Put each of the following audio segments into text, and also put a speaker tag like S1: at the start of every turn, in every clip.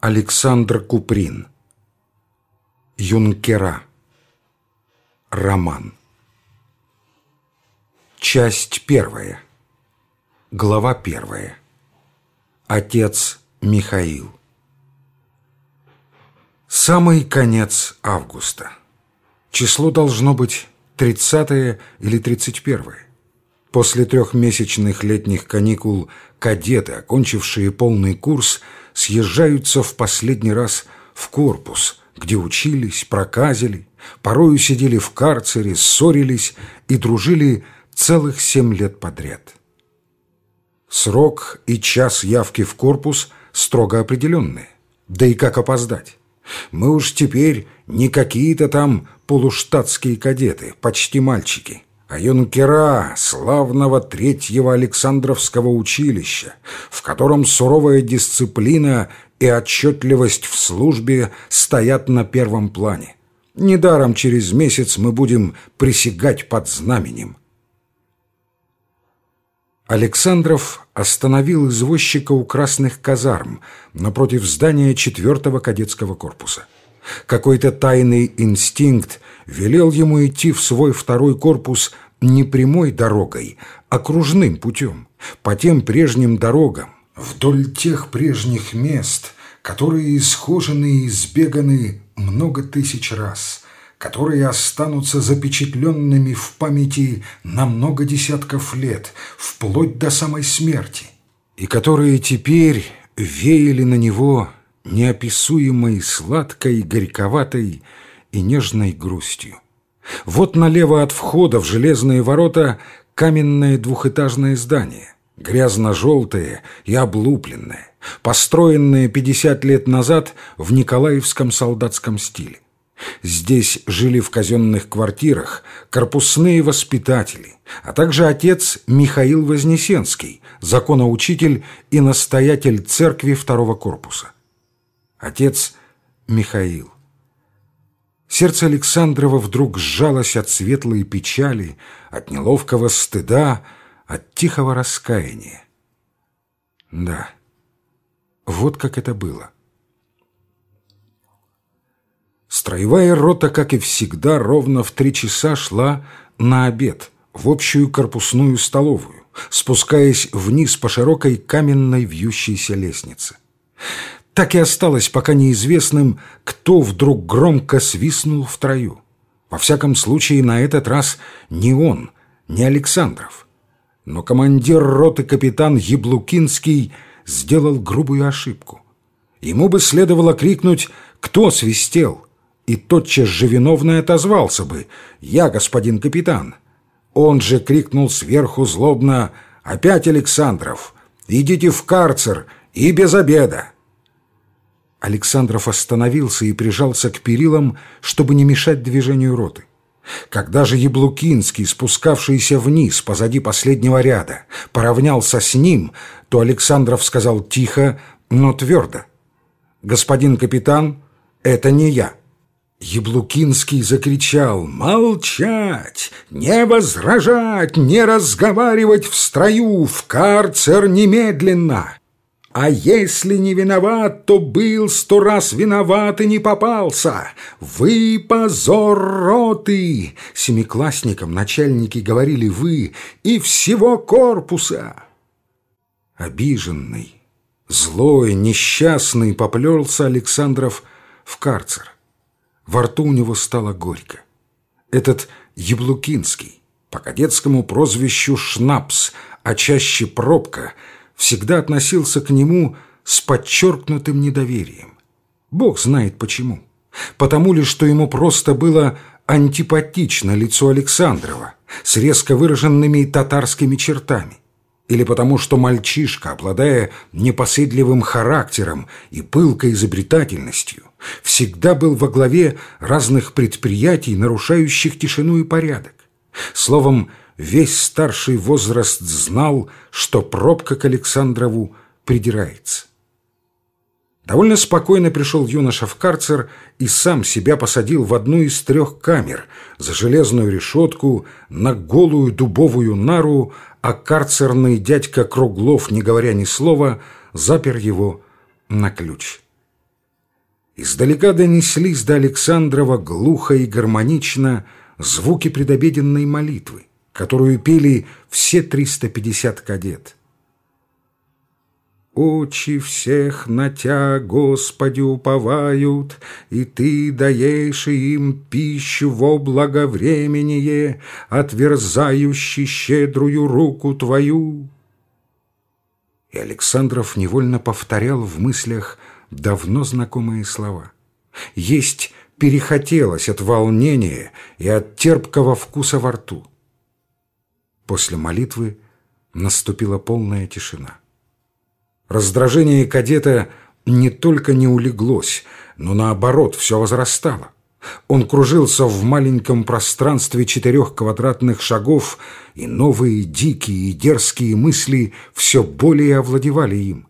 S1: Александр Куприн. Юнкера. Роман. Часть первая. Глава первая. Отец Михаил. Самый конец августа. Число должно быть 30 или 31. После трехмесячных летних каникул кадеты, окончившие полный курс, съезжаются в последний раз в корпус, где учились, проказили, порою сидели в карцере, ссорились и дружили целых семь лет подряд. Срок и час явки в корпус строго определенные. Да и как опоздать? Мы уж теперь не какие-то там полуштатские кадеты, почти мальчики, а юнкера славного третьего Александровского училища, в котором суровая дисциплина и отчетливость в службе стоят на первом плане. Недаром через месяц мы будем присягать под знаменем. Александров остановил извозчика у красных казарм напротив здания четвертого кадетского корпуса. Какой-то тайный инстинкт велел ему идти в свой второй корпус не прямой дорогой, а кружным путем, по тем прежним дорогам, вдоль тех прежних мест, которые исхожены и избеганы много тысяч раз – которые останутся запечатленными в памяти на много десятков лет, вплоть до самой смерти, и которые теперь веяли на него неописуемой сладкой, горьковатой и нежной грустью. Вот налево от входа в железные ворота каменное двухэтажное здание, грязно-желтое и облупленное, построенное 50 лет назад в Николаевском солдатском стиле. Здесь жили в казенных квартирах корпусные воспитатели, а также отец Михаил Вознесенский, законоучитель и настоятель церкви второго корпуса. Отец Михаил. Сердце Александрова вдруг сжалось от светлой печали, от неловкого стыда, от тихого раскаяния. Да, вот как это было. Строевая рота, как и всегда, ровно в три часа шла на обед в общую корпусную столовую, спускаясь вниз по широкой каменной вьющейся лестнице. Так и осталось пока неизвестным, кто вдруг громко свистнул в трою. Во всяком случае, на этот раз не он, не Александров. Но командир роты капитан Яблукинский сделал грубую ошибку. Ему бы следовало крикнуть «Кто свистел?» и тотчас же виновный отозвался бы «Я, господин капитан». Он же крикнул сверху злобно «Опять Александров! Идите в карцер и без обеда!» Александров остановился и прижался к перилам, чтобы не мешать движению роты. Когда же Яблукинский, спускавшийся вниз позади последнего ряда, поравнялся с ним, то Александров сказал тихо, но твердо. «Господин капитан, это не я». Яблукинский закричал «Молчать! Не возражать! Не разговаривать в строю! В карцер немедленно!» А если не виноват, то был сто раз виноват и не попался. Вы позор роты! Семиклассникам начальники говорили «вы» и всего корпуса. Обиженный, злой, несчастный поплелся Александров в карцер. Во рту у него стало горько. Этот Яблукинский, по кадетскому прозвищу Шнапс, а чаще Пробка, всегда относился к нему с подчеркнутым недоверием. Бог знает почему. Потому ли, что ему просто было антипатично лицо Александрова с резко выраженными татарскими чертами или потому что мальчишка, обладая непоседливым характером и пылкой изобретательностью, всегда был во главе разных предприятий, нарушающих тишину и порядок. Словом, весь старший возраст знал, что пробка к Александрову придирается. Довольно спокойно пришел юноша в карцер и сам себя посадил в одну из трех камер за железную решетку на голую дубовую нару, а карцерный дядька Круглов, не говоря ни слова, запер его на ключ. Издалека донеслись до Александрова глухо и гармонично звуки предобеденной молитвы, которую пели все 350 кадет. Очи всех на Тя, Господи, уповают, И Ты даешь им пищу во благовременье, Отверзающий щедрую руку Твою. И Александров невольно повторял в мыслях давно знакомые слова. Есть перехотелось от волнения и от терпкого вкуса во рту. После молитвы наступила полная тишина. Раздражение кадета не только не улеглось, но наоборот все возрастало. Он кружился в маленьком пространстве четырех квадратных шагов, и новые дикие и дерзкие мысли все более овладевали им.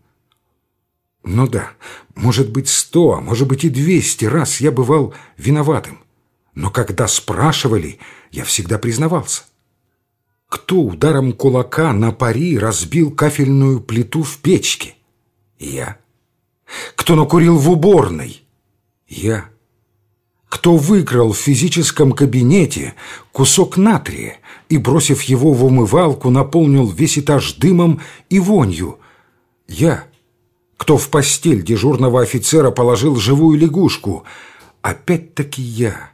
S1: Ну да, может быть, сто, а может быть и двести раз я бывал виноватым. Но когда спрашивали, я всегда признавался. Кто ударом кулака на пари разбил кафельную плиту в печке? Я. Кто накурил в уборной? Я. Кто выкрал в физическом кабинете кусок натрия и, бросив его в умывалку, наполнил весь этаж дымом и вонью? Я. Кто в постель дежурного офицера положил живую лягушку? Опять-таки я.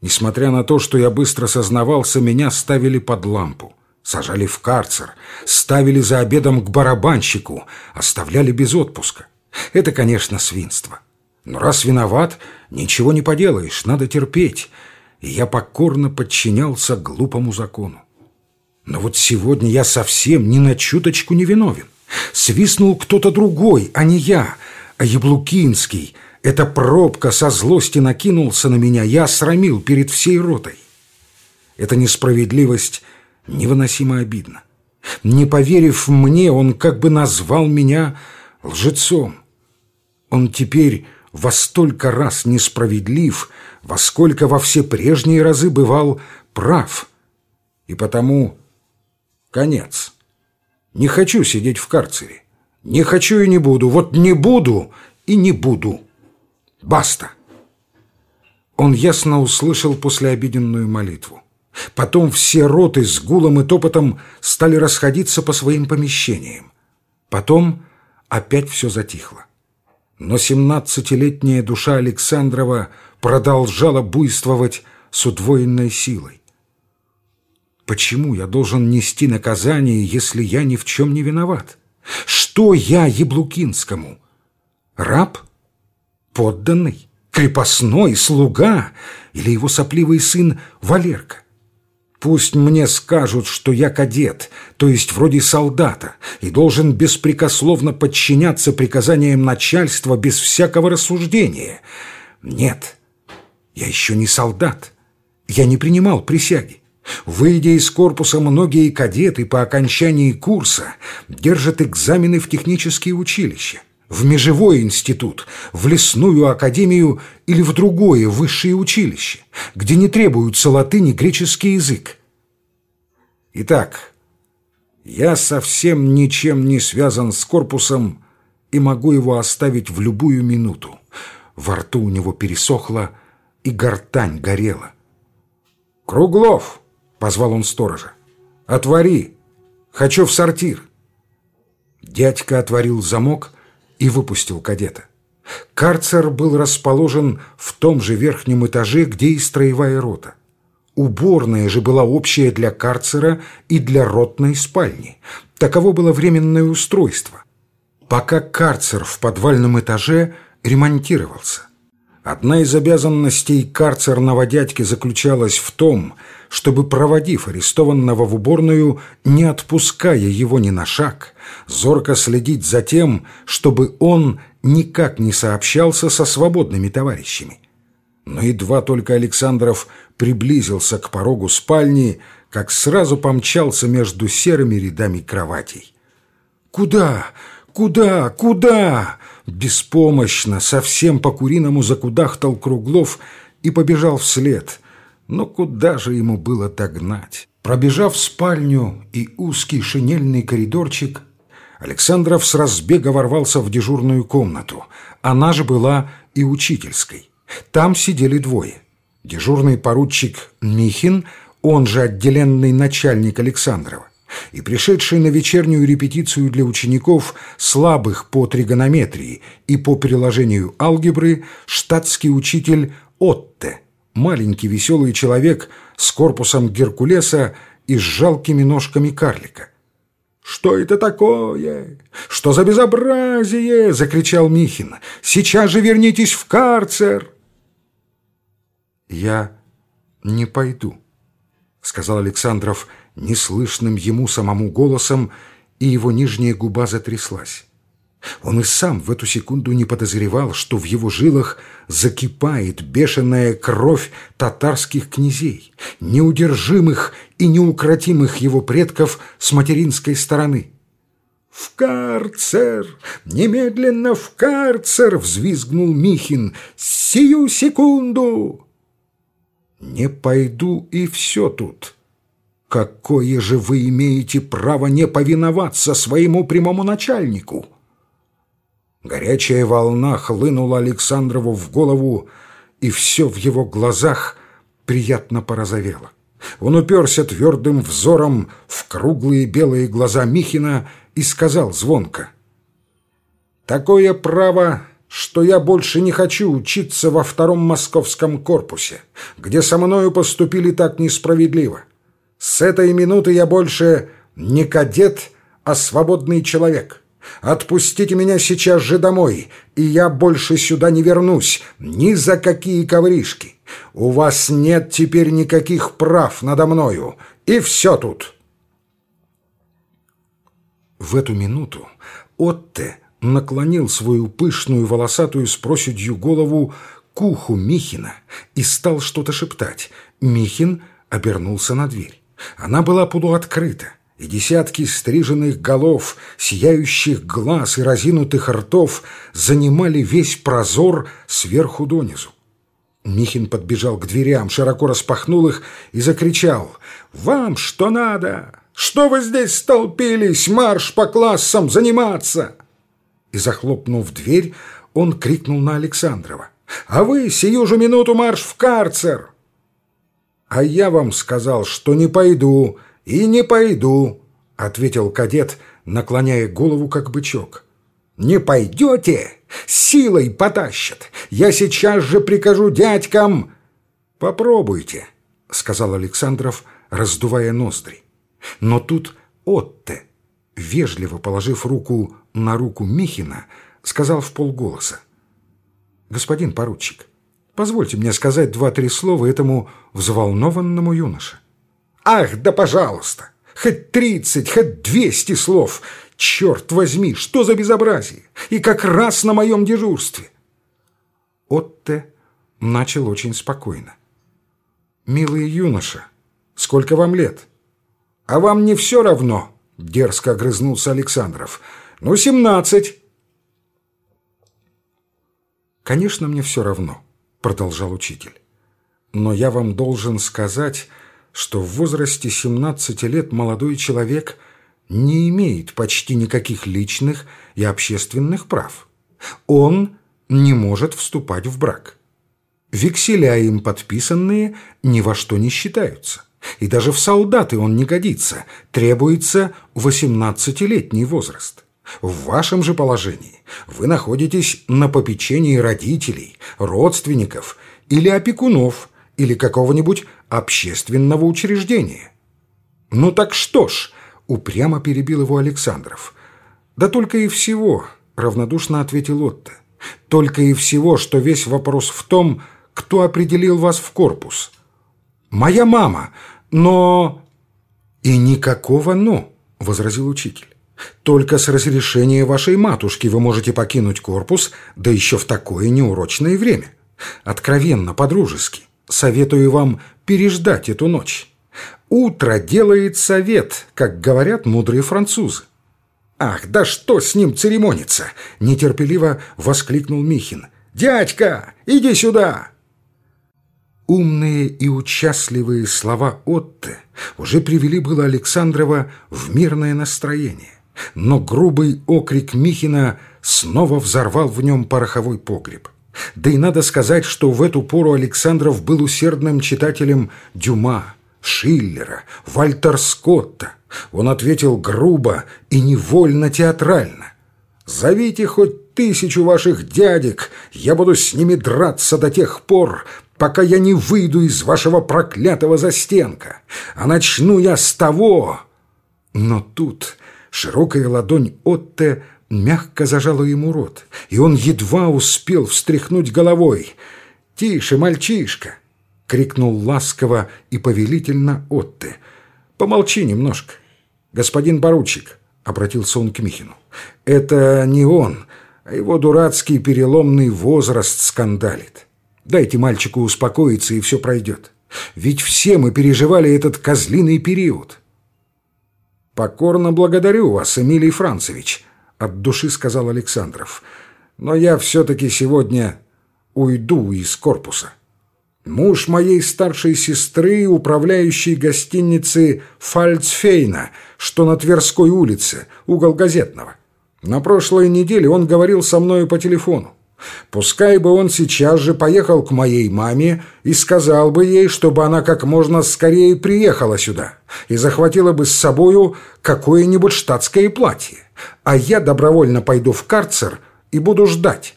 S1: Несмотря на то, что я быстро сознавался, меня ставили под лампу, сажали в карцер, ставили за обедом к барабанщику, оставляли без отпуска. Это, конечно, свинство. Но раз виноват, ничего не поделаешь, надо терпеть. И я покорно подчинялся глупому закону. Но вот сегодня я совсем ни на чуточку не виновен. Свистнул кто-то другой, а не я, а Яблукинский — эта пробка со злости накинулся на меня, я срамил перед всей ротой. Эта несправедливость невыносимо обидна. Не поверив мне, он как бы назвал меня лжецом. Он теперь во столько раз несправедлив, во сколько во все прежние разы бывал прав. И потому конец. Не хочу сидеть в карцере. Не хочу и не буду. Вот не буду и не буду. Баста!» Он ясно услышал послеобеденную молитву. Потом все роты с гулом и топотом стали расходиться по своим помещениям. Потом опять все затихло. Но семнадцатилетняя душа Александрова продолжала буйствовать с удвоенной силой. Почему я должен нести наказание, если я ни в чем не виноват? Что я Яблукинскому? Раб? Подданный, крепостной, слуга или его сопливый сын Валерка. Пусть мне скажут, что я кадет, то есть вроде солдата, и должен беспрекословно подчиняться приказаниям начальства без всякого рассуждения. Нет, я еще не солдат. Я не принимал присяги. Выйдя из корпуса, многие кадеты по окончании курса держат экзамены в технические училища в межевой институт, в лесную академию или в другое высшее училище, где не требуются латынь и греческий язык. Итак, я совсем ничем не связан с корпусом и могу его оставить в любую минуту. Во рту у него пересохло, и гортань горела. «Круглов!» — позвал он сторожа. «Отвори! Хочу в сортир!» Дядька отворил замок — и выпустил кадета. Карцер был расположен в том же верхнем этаже, где и строевая рота. Уборная же была общая для карцера и для ротной спальни. Таково было временное устройство. Пока карцер в подвальном этаже ремонтировался. Одна из обязанностей карцерного дядьки заключалась в том, чтобы, проводив арестованного в уборную, не отпуская его ни на шаг, зорко следить за тем, чтобы он никак не сообщался со свободными товарищами. Но едва только Александров приблизился к порогу спальни, как сразу помчался между серыми рядами кроватей. «Куда? Куда? Куда?» Беспомощно, совсем по-куриному закудахтал Круглов и побежал вслед. Но куда же ему было догнать? Пробежав спальню и узкий шинельный коридорчик, Александров с разбега ворвался в дежурную комнату. Она же была и учительской. Там сидели двое. Дежурный поручик Михин, он же отделенный начальник Александрова, и пришедший на вечернюю репетицию для учеников, слабых по тригонометрии и по приложению алгебры, штатский учитель Отте, маленький веселый человек с корпусом Геркулеса и с жалкими ножками карлика. «Что это такое? Что за безобразие?» — закричал Михин. «Сейчас же вернитесь в карцер!» «Я не пойду», — сказал Александров неслышным ему самому голосом, и его нижняя губа затряслась. Он и сам в эту секунду не подозревал, что в его жилах закипает бешеная кровь татарских князей, неудержимых и неукротимых его предков с материнской стороны. «В карцер! Немедленно в карцер!» — взвизгнул Михин. «Сию секунду!» «Не пойду, и все тут!» «Какое же вы имеете право не повиноваться своему прямому начальнику?» Горячая волна хлынула Александрову в голову, и все в его глазах приятно порозовело. Он уперся твердым взором в круглые белые глаза Михина и сказал звонко. «Такое право, что я больше не хочу учиться во втором московском корпусе, где со мною поступили так несправедливо. С этой минуты я больше не кадет, а свободный человек». Отпустите меня сейчас же домой, и я больше сюда не вернусь, ни за какие ковришки. У вас нет теперь никаких прав надо мною, и все тут». В эту минуту Отте наклонил свою пышную волосатую с проседью голову к уху Михина и стал что-то шептать. Михин обернулся на дверь. Она была полуоткрыта и десятки стриженных голов, сияющих глаз и разинутых ртов занимали весь прозор сверху донизу. Михин подбежал к дверям, широко распахнул их и закричал «Вам что надо? Что вы здесь столпились? Марш по классам заниматься!» И, захлопнув дверь, он крикнул на Александрова «А вы сию же минуту марш в карцер!» «А я вам сказал, что не пойду», «И не пойду», — ответил кадет, наклоняя голову, как бычок. «Не пойдете? Силой потащат! Я сейчас же прикажу дядькам!» «Попробуйте», — сказал Александров, раздувая ноздри. Но тут Отте, вежливо положив руку на руку Михина, сказал в полголоса. «Господин поручик, позвольте мне сказать два-три слова этому взволнованному юноше». Ах, да пожалуйста! Хоть тридцать, хоть двести слов! Черт возьми, что за безобразие! И как раз на моем дежурстве!» Отте начал очень спокойно. «Милый юноша, сколько вам лет?» «А вам не все равно?» — дерзко огрызнулся Александров. «Ну, семнадцать». «Конечно, мне все равно», — продолжал учитель. «Но я вам должен сказать, что в возрасте 17 лет молодой человек не имеет почти никаких личных и общественных прав. Он не может вступать в брак. Векселя им подписанные ни во что не считаются. И даже в солдаты он не годится, требуется 18-летний возраст. В вашем же положении вы находитесь на попечении родителей, родственников или опекунов, или какого-нибудь общественного учреждения. «Ну так что ж?» – упрямо перебил его Александров. «Да только и всего», – равнодушно ответил Отто. «Только и всего, что весь вопрос в том, кто определил вас в корпус». «Моя мама, но...» «И никакого «но», – возразил учитель. «Только с разрешения вашей матушки вы можете покинуть корпус, да еще в такое неурочное время. Откровенно, по-дружески. Советую вам переждать эту ночь. Утро делает совет, как говорят мудрые французы. «Ах, да что с ним церемониться!» – нетерпеливо воскликнул Михин. «Дядька, иди сюда!» Умные и участливые слова Отты уже привели было Александрова в мирное настроение. Но грубый окрик Михина снова взорвал в нем пороховой погреб. Да и надо сказать, что в эту пору Александров был усердным читателем Дюма, Шиллера, Вальтер Скотта. Он ответил грубо и невольно театрально. «Зовите хоть тысячу ваших дядек, я буду с ними драться до тех пор, пока я не выйду из вашего проклятого застенка. А начну я с того...» Но тут широкая ладонь Отте мягко зажала ему рот, и он едва успел встряхнуть головой. «Тише, мальчишка!» — крикнул ласково и повелительно Отте. «Помолчи немножко. Господин поручик», — обратился он к Михину, — «это не он, а его дурацкий переломный возраст скандалит. Дайте мальчику успокоиться, и все пройдет. Ведь все мы переживали этот козлиный период». «Покорно благодарю вас, Эмилий Францевич», — от души сказал Александров. «Но я все-таки сегодня уйду из корпуса. Муж моей старшей сестры, управляющий гостиницы Фальцфейна, что на Тверской улице, угол Газетного. На прошлой неделе он говорил со мною по телефону. Пускай бы он сейчас же поехал к моей маме и сказал бы ей, чтобы она как можно скорее приехала сюда и захватила бы с собою какое-нибудь штатское платье, а я добровольно пойду в карцер и буду ждать.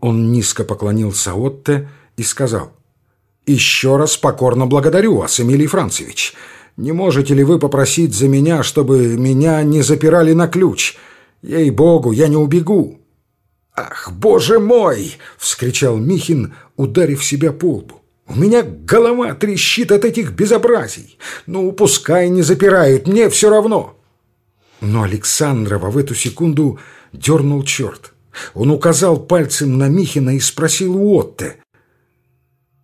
S1: Он низко поклонился Отте и сказал, «Еще раз покорно благодарю вас, Эмилий Францевич. Не можете ли вы попросить за меня, чтобы меня не запирали на ключ?» Ей-богу, я не убегу!» «Ах, боже мой!» — вскричал Михин, ударив себя по лбу. «У меня голова трещит от этих безобразий. Ну, пускай не запирают, мне все равно!» Но Александрова в эту секунду дернул черт. Он указал пальцем на Михина и спросил у Отте.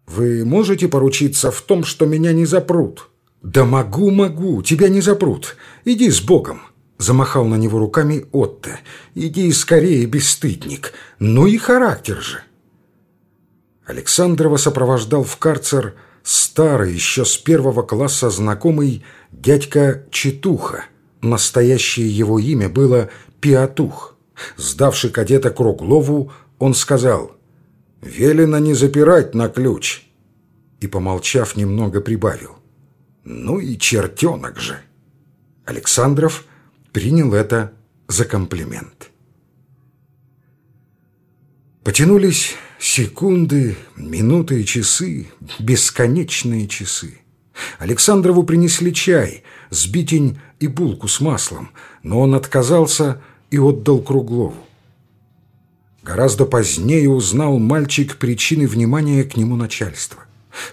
S1: «Вы можете поручиться в том, что меня не запрут?» «Да могу, могу, тебя не запрут. Иди с Богом. Замахал на него руками Отто. «Иди скорее, бесстыдник! Ну и характер же!» Александрова сопровождал в карцер старый, еще с первого класса знакомый дядька Читуха. Настоящее его имя было Пиатух. Сдавший кадета Круглову, он сказал «Велено не запирать на ключ» и, помолчав, немного прибавил «Ну и чертенок же!» Александров – принял это за комплимент. Потянулись секунды, минуты и часы, бесконечные часы. Александрову принесли чай, сбитень и булку с маслом, но он отказался и отдал Круглову. Гораздо позднее узнал мальчик причины внимания к нему начальства.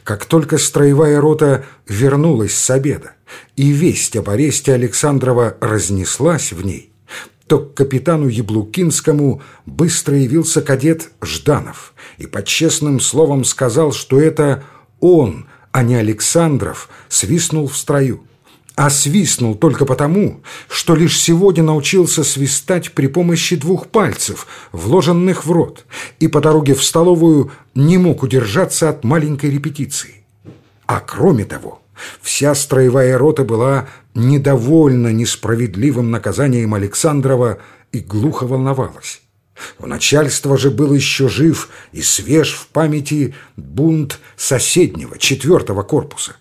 S1: Как только строевая рота вернулась с обеда, и весть об аресте Александрова разнеслась в ней, то к капитану Яблукинскому быстро явился кадет Жданов и под честным словом сказал, что это он, а не Александров, свистнул в строю. А свистнул только потому, что лишь сегодня научился свистать при помощи двух пальцев, вложенных в рот, и по дороге в столовую не мог удержаться от маленькой репетиции. А кроме того, вся строевая рота была недовольна несправедливым наказанием Александрова и глухо волновалась. У начальства же был еще жив и свеж в памяти бунт соседнего, четвертого корпуса.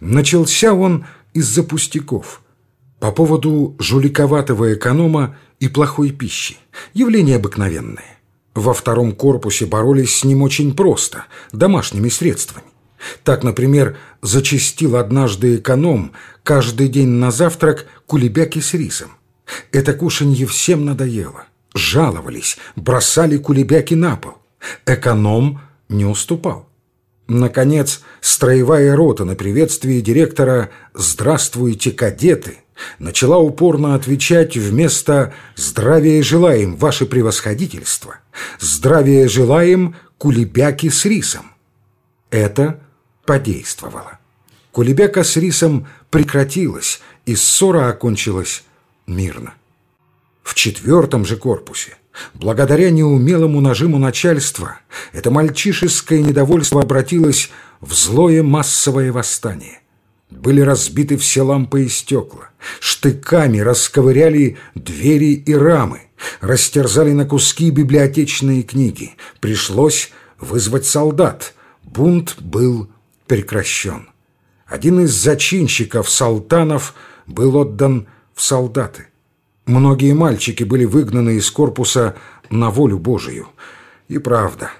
S1: Начался он из-за пустяков. По поводу жуликоватого эконома и плохой пищи. Явление обыкновенное. Во втором корпусе боролись с ним очень просто, домашними средствами. Так, например, зачастил однажды эконом каждый день на завтрак кулебяки с рисом. Это кушанье всем надоело. Жаловались, бросали кулебяки на пол. Эконом не уступал. Наконец, строевая рота на приветствие директора «Здравствуйте, кадеты!» Начала упорно отвечать вместо «Здравия желаем, ваше превосходительство!» «Здравия желаем, кулебяки с рисом!» Это подействовало. Кулебяка с рисом прекратилась, и ссора окончилась мирно. В четвертом же корпусе Благодаря неумелому нажиму начальства это мальчишеское недовольство обратилось в злое массовое восстание. Были разбиты все лампы и стекла. Штыками расковыряли двери и рамы. Растерзали на куски библиотечные книги. Пришлось вызвать солдат. Бунт был прекращен. Один из зачинщиков Салтанов был отдан в солдаты. Многие мальчики были выгнаны из корпуса на волю Божию. И правда,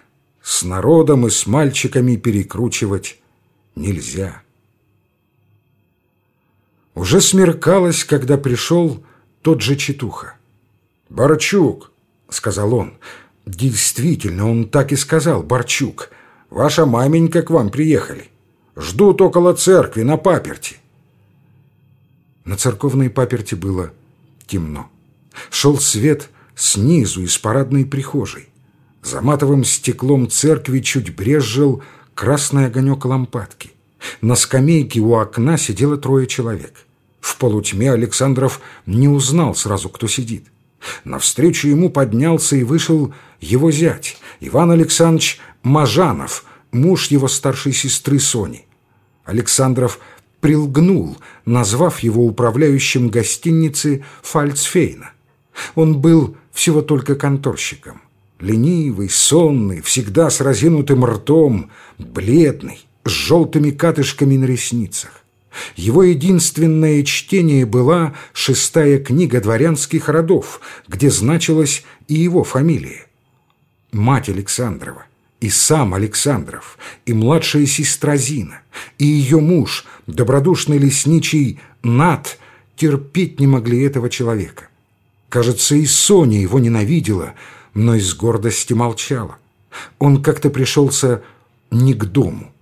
S1: с народом и с мальчиками перекручивать нельзя. Уже смеркалось, когда пришел тот же Читуха. «Барчук», — сказал он, — «действительно, он так и сказал, Барчук, ваша маменька к вам приехали. Ждут около церкви на паперти». На церковной паперти было темно. Шел свет снизу из парадной прихожей. За матовым стеклом церкви чуть брезжил красный огонек лампадки. На скамейке у окна сидело трое человек. В полутьме Александров не узнал сразу, кто сидит. Навстречу ему поднялся и вышел его зять, Иван Александрович Мажанов, муж его старшей сестры Сони. Александров прилгнул, назвав его управляющим гостиницы Фальцфейна. Он был всего только конторщиком. Ленивый, сонный, всегда с разинутым ртом, бледный, с желтыми катышками на ресницах. Его единственное чтение была шестая книга дворянских родов, где значилась и его фамилия. Мать Александрова, и сам Александров, и младшая сестра Зина, и ее муж, добродушный лесничий Нат, терпеть не могли этого человека. Кажется, и Соня его ненавидела, но из гордости молчала. Он как-то пришелся не к дому.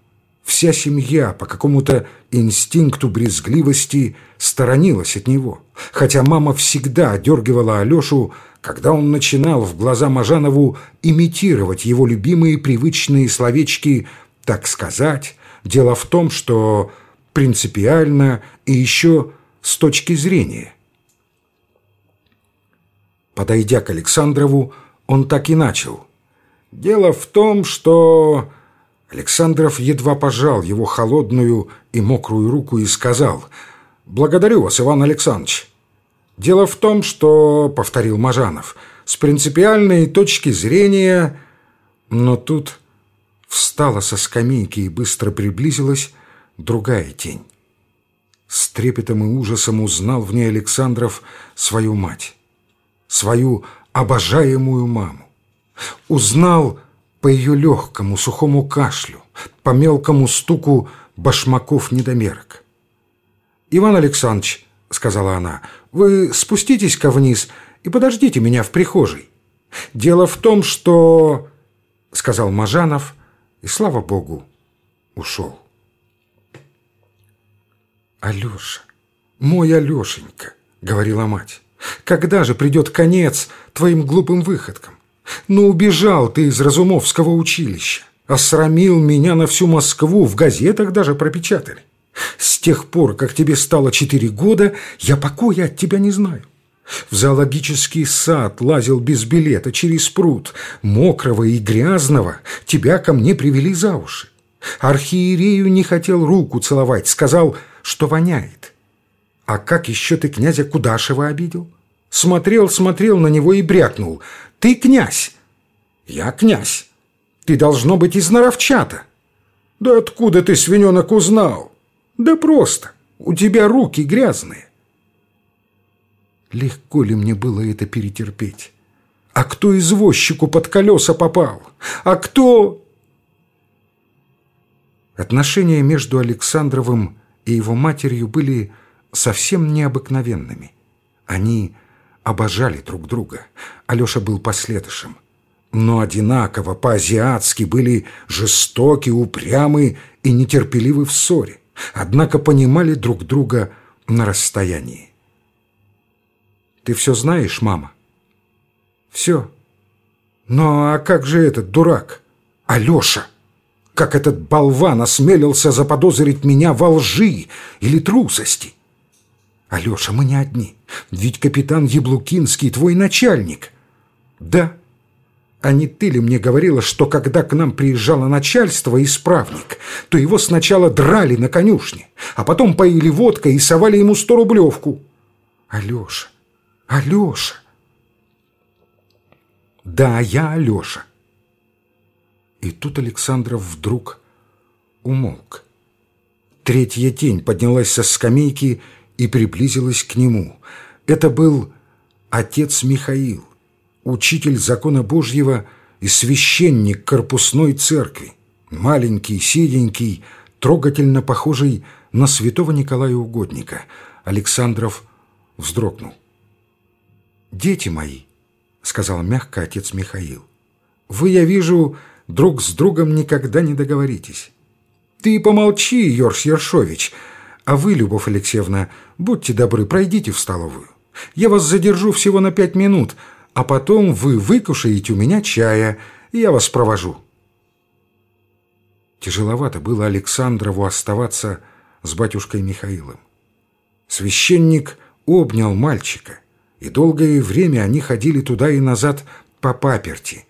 S1: Вся семья по какому-то инстинкту брезгливости сторонилась от него, хотя мама всегда одергивала Алешу, когда он начинал в глаза Мажанову имитировать его любимые привычные словечки «так сказать». Дело в том, что принципиально и еще с точки зрения. Подойдя к Александрову, он так и начал. «Дело в том, что...» Александров едва пожал его холодную и мокрую руку и сказал «Благодарю вас, Иван Александрович». «Дело в том, что, — повторил Мажанов, — с принципиальной точки зрения...» Но тут встала со скамейки и быстро приблизилась другая тень. С трепетом и ужасом узнал в ней Александров свою мать, свою обожаемую маму. Узнал по ее легкому сухому кашлю, по мелкому стуку башмаков недомерок. «Иван Александрович», — сказала она, — «вы спуститесь-ка вниз и подождите меня в прихожей. Дело в том, что...» — сказал Мажанов, и, слава богу, ушел. «Алеша, мой Алешенька», — говорила мать, — «когда же придет конец твоим глупым выходкам? Ну, убежал ты из Разумовского училища. Осрамил меня на всю Москву, в газетах даже пропечатали. С тех пор, как тебе стало четыре года, я покоя от тебя не знаю. В зоологический сад лазил без билета через пруд, мокрого и грязного, тебя ко мне привели за уши. Архиерею не хотел руку целовать, сказал, что воняет. А как еще ты князя Кудашева обидел? Смотрел, смотрел на него и брякнул. Ты князь. Я князь. Ты должно быть из Наровчата. Да откуда ты, свиненок, узнал? Да просто. У тебя руки грязные. Легко ли мне было это перетерпеть? А кто извозчику под колеса попал? А кто... Отношения между Александровым и его матерью были совсем необыкновенными. Они обожали друг друга. Алеша был последующим. Но одинаково, по-азиатски, были жестоки, упрямы и нетерпеливы в ссоре. Однако понимали друг друга на расстоянии. «Ты все знаешь, мама?» «Все. Ну а как же этот дурак? Алеша!» Как этот болван осмелился заподозрить меня во лжи или трусости? «Алеша, мы не одни. Ведь капитан Яблукинский твой начальник». «Да». А не ты ли мне говорила, что когда к нам приезжало начальство исправник, то его сначала драли на конюшне, а потом поили водкой и совали ему сто рублевку? Алеша, Алеша. Да, я Алеша. И тут Александров вдруг умолк. Третья тень поднялась со скамейки и приблизилась к нему. Это был отец Михаил, учитель закона Божьего и священник корпусной церкви, маленький, седенький, трогательно похожий на святого Николая Угодника. Александров вздрогнул. «Дети мои», — сказал мягко отец Михаил, — «вы, я вижу, друг с другом никогда не договоритесь. Ты помолчи, Йорш Ершович, а вы, Любовь Алексеевна, будьте добры, пройдите в столовую. Я вас задержу всего на пять минут, а потом вы выкушаете у меня чая, и я вас провожу». Тяжеловато было Александрову оставаться с батюшкой Михаилом. Священник обнял мальчика, и долгое время они ходили туда и назад по паперти.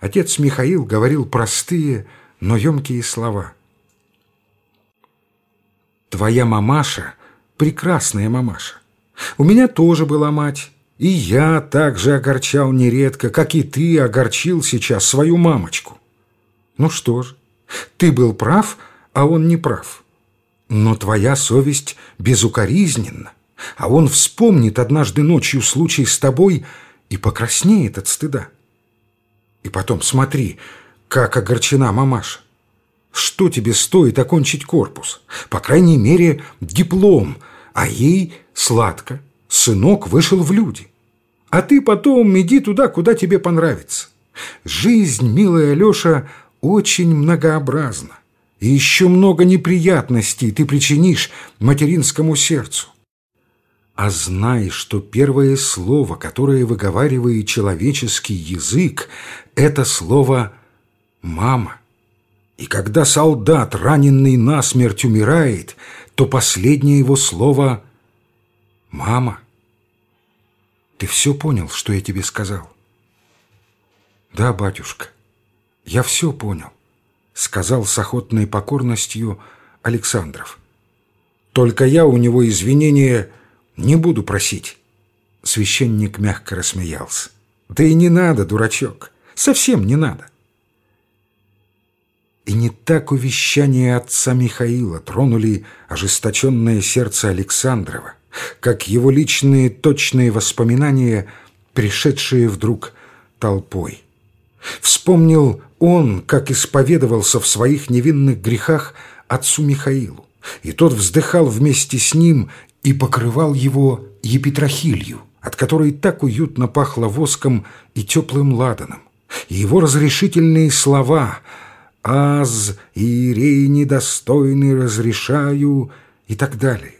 S1: Отец Михаил говорил простые, но емкие слова. «Твоя мамаша — прекрасная мамаша. У меня тоже была мать, и я также огорчал нередко, как и ты огорчил сейчас свою мамочку. Ну что ж, ты был прав, а он не прав. Но твоя совесть безукоризненна, а он вспомнит однажды ночью случай с тобой и покраснеет от стыда. И потом смотри, как огорчена мамаша. Что тебе стоит окончить корпус? По крайней мере, диплом – а ей сладко. Сынок вышел в люди. А ты потом иди туда, куда тебе понравится. Жизнь, милая Алеша, очень многообразна. И еще много неприятностей ты причинишь материнскому сердцу. А знай, что первое слово, которое выговаривает человеческий язык, это слово «мама». И когда солдат, раненый насмерть, умирает, то последнее его слово «Мама». Ты все понял, что я тебе сказал? Да, батюшка, я все понял, сказал с охотной покорностью Александров. Только я у него извинения не буду просить. Священник мягко рассмеялся. Да и не надо, дурачок, совсем не надо. И не так увещания отца Михаила тронули ожесточенное сердце Александрова, как его личные точные воспоминания, пришедшие вдруг толпой. Вспомнил он, как исповедовался в своих невинных грехах отцу Михаилу, и тот вздыхал вместе с ним и покрывал его епитрахилью, от которой так уютно пахло воском и теплым ладаном, и его разрешительные слова — «Аз, Иерей недостойный, разрешаю» и так далее.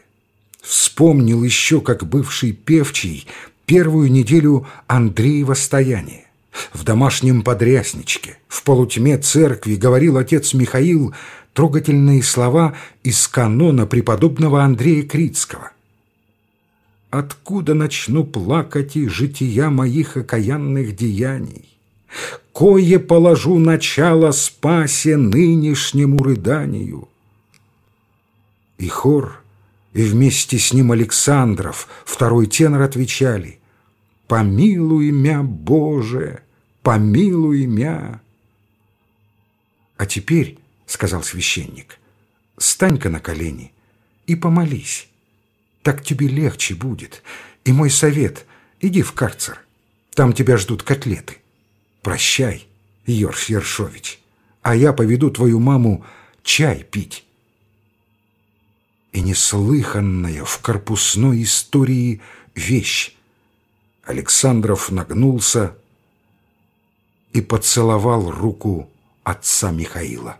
S1: Вспомнил еще, как бывший певчий, первую неделю Андреева стояния. В домашнем подрясничке, в полутьме церкви говорил отец Михаил трогательные слова из канона преподобного Андрея Критского. «Откуда начну плакать и жития моих окаянных деяний? Кое положу начало спасе нынешнему рыданию. И хор, и вместе с ним Александров, второй тенор отвечали «Помилуй мя, Боже, помилуй мя». «А теперь, — сказал священник, — стань-ка на колени и помолись. Так тебе легче будет. И мой совет — иди в карцер, там тебя ждут котлеты». Прощай, Йорш Ершович, а я поведу твою маму чай пить. И неслыханная в корпусной истории вещь. Александров нагнулся и поцеловал руку отца Михаила.